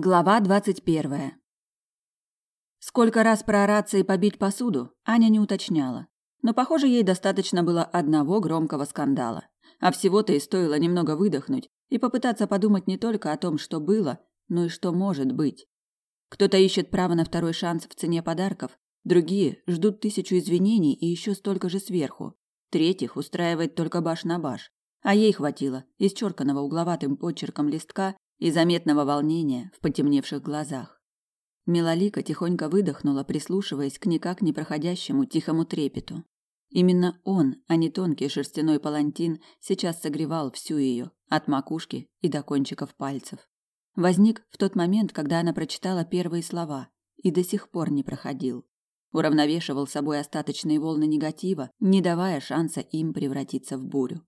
Глава двадцать первая. Сколько раз проораться и побить посуду, Аня не уточняла. Но, похоже, ей достаточно было одного громкого скандала. А всего-то и стоило немного выдохнуть и попытаться подумать не только о том, что было, но и что может быть. Кто-то ищет право на второй шанс в цене подарков, другие ждут тысячу извинений и еще столько же сверху. Третьих устраивает только баш на баш. А ей хватило исчерканного угловатым почерком листка и заметного волнения в потемневших глазах. Милолика тихонько выдохнула, прислушиваясь к никак не проходящему тихому трепету. Именно он, а не тонкий шерстяной палантин, сейчас согревал всю ее, от макушки и до кончиков пальцев. Возник в тот момент, когда она прочитала первые слова, и до сих пор не проходил. Уравновешивал собой остаточные волны негатива, не давая шанса им превратиться в бурю.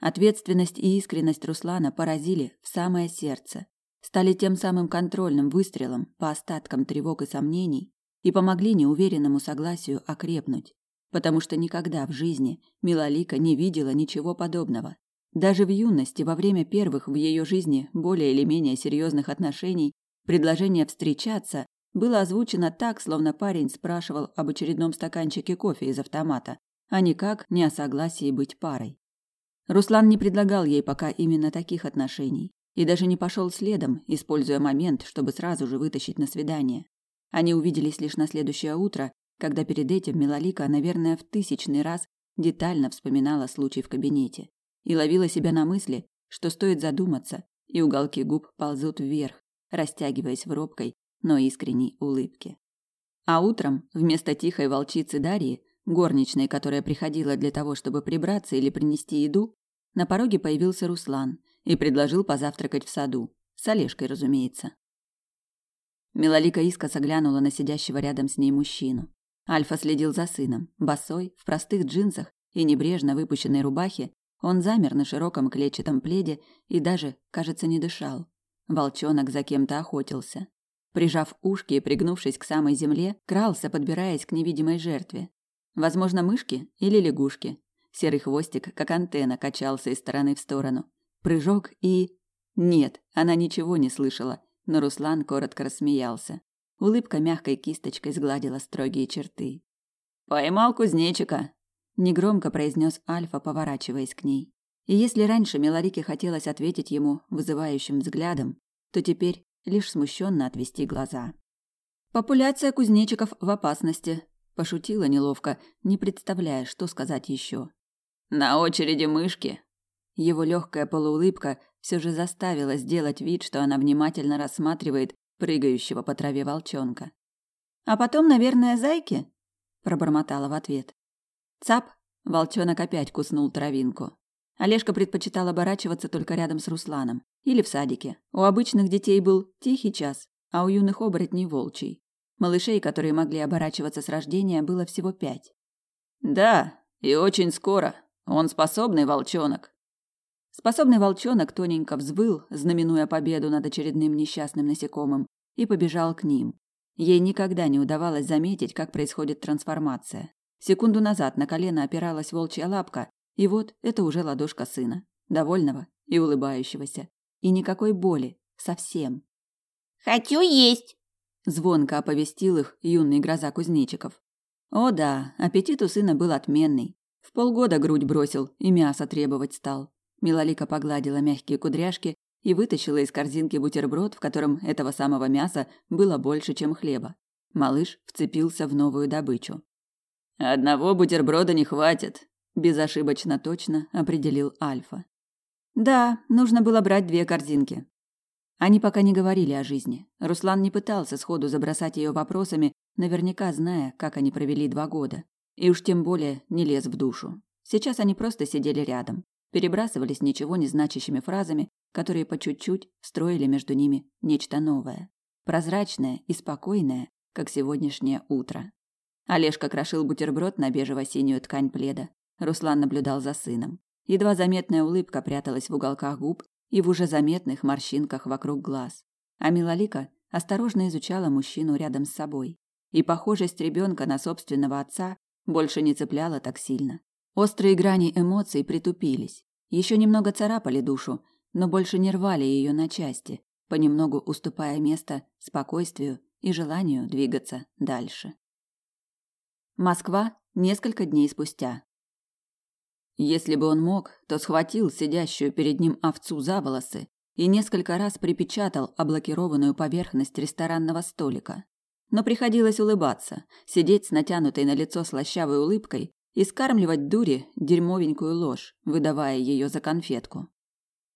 Ответственность и искренность Руслана поразили в самое сердце, стали тем самым контрольным выстрелом по остаткам тревог и сомнений и помогли неуверенному согласию окрепнуть, потому что никогда в жизни Милолика не видела ничего подобного. Даже в юности, во время первых в ее жизни более или менее серьезных отношений, предложение встречаться было озвучено так, словно парень спрашивал об очередном стаканчике кофе из автомата, а никак не о согласии быть парой. Руслан не предлагал ей пока именно таких отношений и даже не пошел следом, используя момент, чтобы сразу же вытащить на свидание. Они увиделись лишь на следующее утро, когда перед этим Милолика, наверное, в тысячный раз детально вспоминала случай в кабинете и ловила себя на мысли, что стоит задуматься, и уголки губ ползут вверх, растягиваясь в робкой, но искренней улыбке. А утром вместо тихой волчицы Дарьи, горничной, которая приходила для того, чтобы прибраться или принести еду, на пороге появился Руслан и предложил позавтракать в саду. С Олежкой, разумеется. Милолика искоса глянула на сидящего рядом с ней мужчину. Альфа следил за сыном. Босой, в простых джинсах и небрежно выпущенной рубахе, он замер на широком клетчатом пледе и даже, кажется, не дышал. Волчонок за кем-то охотился. Прижав ушки и пригнувшись к самой земле, крался, подбираясь к невидимой жертве. Возможно, мышки или лягушки, Серый хвостик, как антенна, качался из стороны в сторону. Прыжок и... Нет, она ничего не слышала, но Руслан коротко рассмеялся. Улыбка мягкой кисточкой сгладила строгие черты. «Поймал кузнечика!» – негромко произнес Альфа, поворачиваясь к ней. И если раньше Миларике хотелось ответить ему вызывающим взглядом, то теперь лишь смущенно отвести глаза. «Популяция кузнечиков в опасности», – пошутила неловко, не представляя, что сказать еще. На очереди мышки. Его легкая полуулыбка все же заставила сделать вид, что она внимательно рассматривает прыгающего по траве волчонка. А потом, наверное, зайки, пробормотала в ответ. Цап, волчонок опять куснул травинку. Олежка предпочитал оборачиваться только рядом с Русланом или в садике. У обычных детей был тихий час, а у юных оборотней волчий. Малышей, которые могли оборачиваться с рождения, было всего пять. Да, и очень скоро, он способный волчонок. Способный волчонок тоненько взвыл, знаменуя победу над очередным несчастным насекомым, и побежал к ним. Ей никогда не удавалось заметить, как происходит трансформация. Секунду назад на колено опиралась волчья лапка, и вот это уже ладошка сына, довольного и улыбающегося. И никакой боли, совсем. «Хочу есть!» – звонко оповестил их юный гроза кузнечиков. О да, аппетит у сына был отменный. В полгода грудь бросил и мясо требовать стал. Милолика погладила мягкие кудряшки и вытащила из корзинки бутерброд, в котором этого самого мяса было больше, чем хлеба. Малыш вцепился в новую добычу. Одного бутерброда не хватит, безошибочно точно определил Альфа. Да, нужно было брать две корзинки. Они пока не говорили о жизни. Руслан не пытался сходу забросать ее вопросами, наверняка зная, как они провели два года. И уж тем более не лез в душу. Сейчас они просто сидели рядом, перебрасывались ничего не значащими фразами, которые по чуть-чуть строили между ними нечто новое. Прозрачное и спокойное, как сегодняшнее утро. Олежка крошил бутерброд на бежево-синюю ткань пледа. Руслан наблюдал за сыном. Едва заметная улыбка пряталась в уголках губ и в уже заметных морщинках вокруг глаз. А Милолика осторожно изучала мужчину рядом с собой. И похожесть ребенка на собственного отца больше не цепляло так сильно. Острые грани эмоций притупились. Еще немного царапали душу, но больше не рвали ее на части, понемногу уступая место спокойствию и желанию двигаться дальше. Москва несколько дней спустя. Если бы он мог, то схватил сидящую перед ним овцу за волосы и несколько раз припечатал облакированную поверхность ресторанного столика. Но приходилось улыбаться, сидеть с натянутой на лицо слащавой улыбкой и скармливать дуре дерьмовенькую ложь, выдавая ее за конфетку.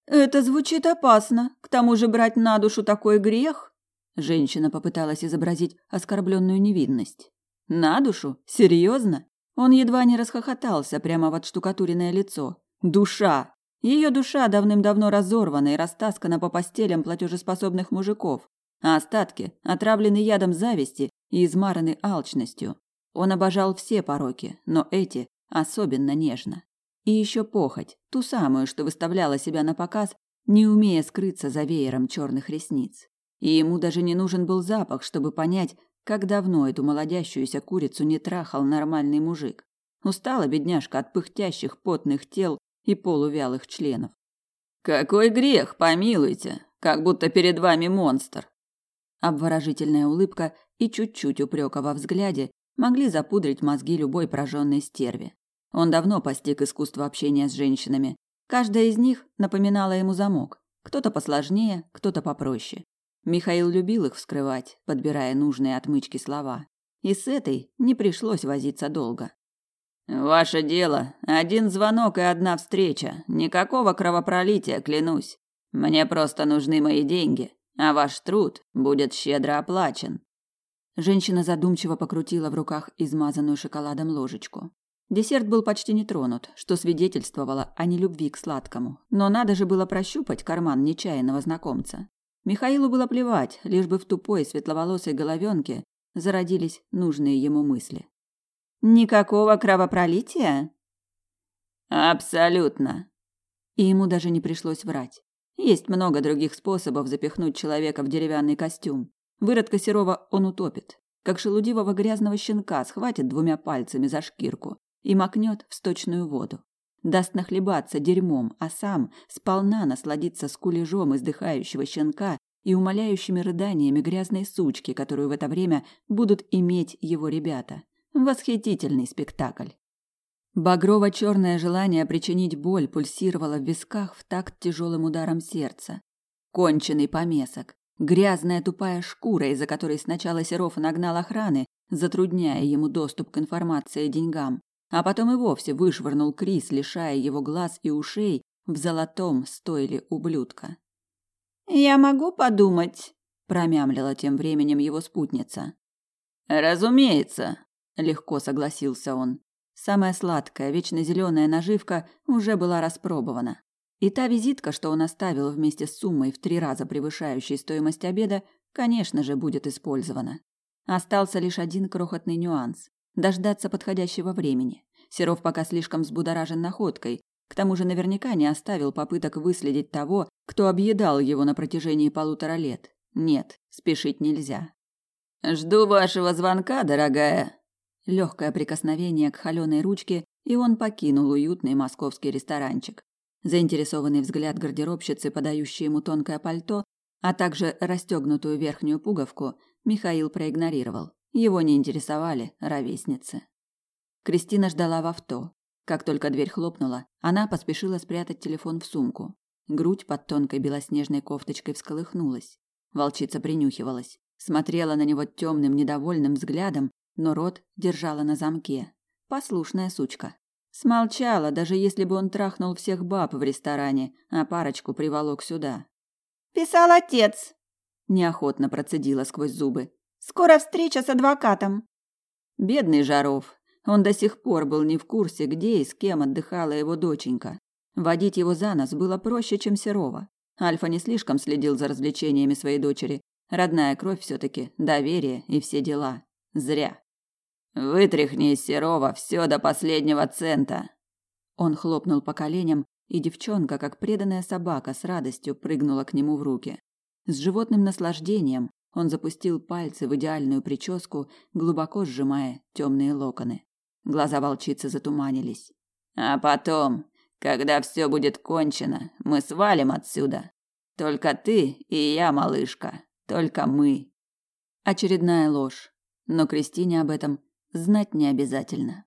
«Это звучит опасно. К тому же брать на душу такой грех?» Женщина попыталась изобразить оскорбленную невинность. «На душу? Серьезно?» Он едва не расхохотался прямо в отштукатуренное лицо. «Душа! Ее душа давным-давно разорвана и растаскана по постелям платежеспособных мужиков, а остатки отравлены ядом зависти и измараны алчностью. Он обожал все пороки, но эти особенно нежно. И еще похоть, ту самую, что выставляла себя на показ, не умея скрыться за веером черных ресниц. И ему даже не нужен был запах, чтобы понять, как давно эту молодящуюся курицу не трахал нормальный мужик. Устала бедняжка от пыхтящих потных тел и полувялых членов. Какой грех, помилуйте, как будто перед вами монстр. Обворожительная улыбка и чуть-чуть упрека во взгляде могли запудрить мозги любой прожженной стерве. Он давно постиг искусство общения с женщинами. Каждая из них напоминала ему замок. Кто-то посложнее, кто-то попроще. Михаил любил их вскрывать, подбирая нужные отмычки слова. И с этой не пришлось возиться долго. Ваше дело. Один звонок и одна встреча. Никакого кровопролития, клянусь. Мне просто нужны мои деньги, а ваш труд будет щедро оплачен. Женщина задумчиво покрутила в руках измазанную шоколадом ложечку. Десерт был почти не тронут, что свидетельствовало о нелюбви к сладкому. Но надо же было прощупать карман нечаянного знакомца. Михаилу было плевать, лишь бы в тупой светловолосой головенке зародились нужные ему мысли. Никакого кровопролития? Абсолютно. И ему даже не пришлось врать. Есть много других способов запихнуть человека в деревянный костюм. Выродка Серова он утопит, как шелудивого грязного щенка схватит двумя пальцами за шкирку и макнет в сточную воду. Даст нахлебаться дерьмом, а сам сполна насладиться скулежом издыхающего щенка и умоляющими рыданиями грязной сучки, которую в это время будут иметь его ребята. Восхитительный спектакль. Багрово-черное желание причинить боль пульсировало в висках в такт тяжелым ударом сердца. Конченый помесок. Грязная тупая шкура, из-за которой сначала Серов нагнал охраны, затрудняя ему доступ к информации и деньгам, а потом и вовсе вышвырнул Крис, лишая его глаз и ушей в золотом стойле ублюдка. «Я могу подумать?» – промямлила тем временем его спутница. «Разумеется», легко согласился он. Самая сладкая, вечно зеленая наживка уже была распробована. И та визитка, что он оставил вместе с суммой в три раза превышающей стоимость обеда, конечно же, будет использована. Остался лишь один крохотный нюанс дождаться подходящего времени. Серов пока слишком взбудоражен находкой, к тому же наверняка не оставил попыток выследить того, кто объедал его на протяжении полутора лет. Нет, спешить нельзя. Жду вашего звонка, дорогая, Легкое прикосновение к холеной ручке, и он покинул уютный московский ресторанчик. Заинтересованный взгляд гардеробщицы, подающей ему тонкое пальто, а также расстегнутую верхнюю пуговку, Михаил проигнорировал. Его не интересовали ровесницы. Кристина ждала в авто. Как только дверь хлопнула, она поспешила спрятать телефон в сумку. Грудь под тонкой белоснежной кофточкой всколыхнулась. Волчица принюхивалась, смотрела на него темным недовольным взглядом но рот держала на замке. Послушная сучка. Смолчала, даже если бы он трахнул всех баб в ресторане, а парочку приволок сюда. «Писал отец», – неохотно процедила сквозь зубы. «Скоро встреча с адвокатом». Бедный Жаров. Он до сих пор был не в курсе, где и с кем отдыхала его доченька. Водить его за нос было проще, чем Серова. Альфа не слишком следил за развлечениями своей дочери. Родная кровь все таки доверие и все дела. Зря. Вытряхни из Серова все до последнего цента. Он хлопнул по коленям, и девчонка, как преданная собака, с радостью прыгнула к нему в руки. С животным наслаждением он запустил пальцы в идеальную прическу, глубоко сжимая темные локоны. Глаза волчицы затуманились. А потом, когда все будет кончено, мы свалим отсюда. Только ты и я, малышка. Только мы. Очередная ложь. Но Кристине об этом знать не обязательно.